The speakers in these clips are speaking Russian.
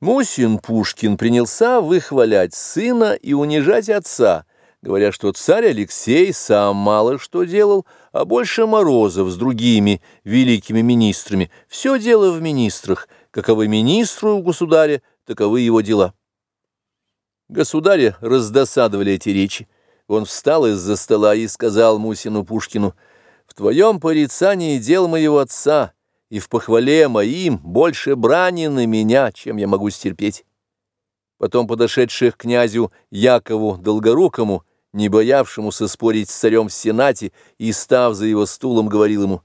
Мусин Пушкин принялся выхвалять сына и унижать отца, говоря, что царь Алексей сам мало что делал, а больше Морозов с другими великими министрами. Все дело в министрах, каковы министру у государя, таковы его дела. Государя раздосадовали эти речи. Он встал из-за стола и сказал Мусину Пушкину, «В твоем порицании дел моего отца» и в похвале моим больше брани на меня, чем я могу стерпеть. Потом подошедших к князю Якову Долгорукому, не боявшемуся спорить с царем в Сенате, и, став за его стулом, говорил ему,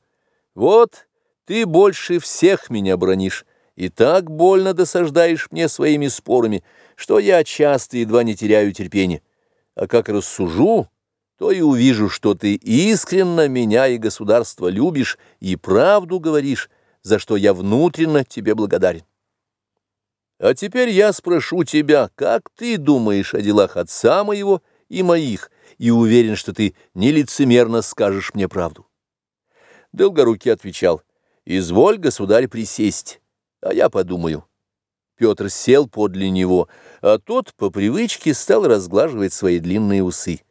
«Вот ты больше всех меня бронишь, и так больно досаждаешь мне своими спорами, что я часто едва не теряю терпения. А как рассужу, то и увижу, что ты искренно меня и государство любишь и правду говоришь, за что я внутренно тебе благодарен. А теперь я спрошу тебя, как ты думаешь о делах отца моего и моих, и уверен, что ты нелицемерно скажешь мне правду. Долгорукий отвечал, «Изволь, государь, присесть, а я подумаю». Петр сел подле него, а тот по привычке стал разглаживать свои длинные усы.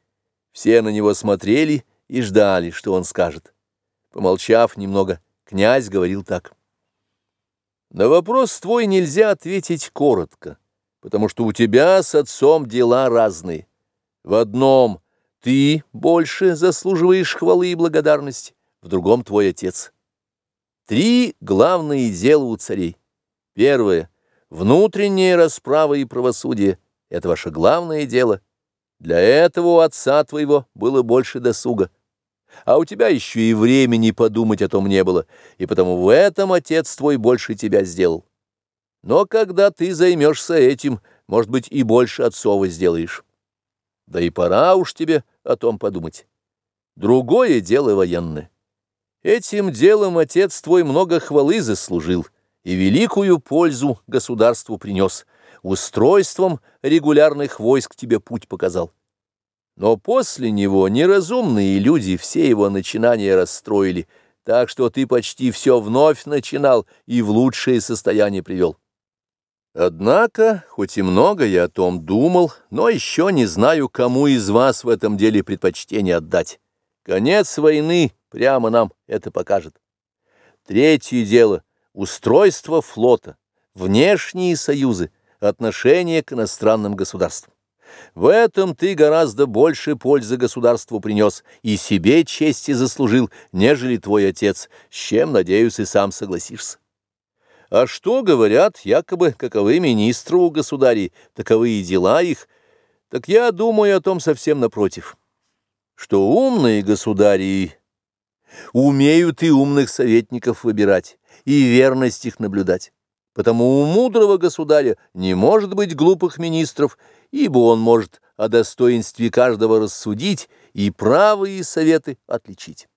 Все на него смотрели и ждали, что он скажет. Помолчав немного, князь говорил так. «На вопрос твой нельзя ответить коротко, потому что у тебя с отцом дела разные. В одном ты больше заслуживаешь хвалы и благодарности, в другом твой отец. Три главные дела у царей. Первое — внутренняя расправа и правосудие. Это ваше главное дело — для этого у отца твоего было больше досуга. А у тебя еще и времени подумать о том не было, и потому в этом отец твой больше тебя сделал. Но когда ты займешься этим, может быть, и больше отцова сделаешь. Да и пора уж тебе о том подумать. Другое дело военное. Этим делом отец твой много хвалы заслужил и великую пользу государству принес — устройством регулярных войск тебе путь показал. Но после него неразумные люди все его начинания расстроили, так что ты почти все вновь начинал и в лучшее состояние привел. Однако, хоть и много я о том думал, но еще не знаю, кому из вас в этом деле предпочтение отдать. Конец войны прямо нам это покажет. Третье дело — устройство флота, внешние союзы — отношение к иностранным государствам. В этом ты гораздо больше пользы государству принес и себе чести заслужил, нежели твой отец, с чем, надеюсь, и сам согласишься. А что говорят, якобы, каковы министры у государей, таковы и дела их, так я думаю о том совсем напротив, что умные государи умеют и умных советников выбирать, и верность их наблюдать. Потому у мудрого государя не может быть глупых министров, ибо он может о достоинстве каждого рассудить и правые советы отличить.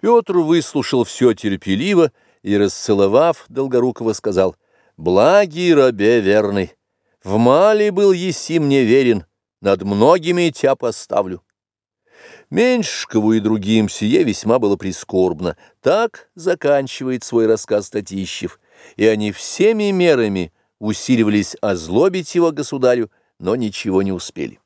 Петр выслушал все терпеливо и, расцеловав Долгорукова, сказал, «Благий рабе верный, в мале был еси мне верен, над многими тебя поставлю». Меньшкову и другим сие весьма было прискорбно. Так заканчивает свой рассказ Татищев – и они всеми мерами усиливались озлобить его государю, но ничего не успели.